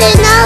No.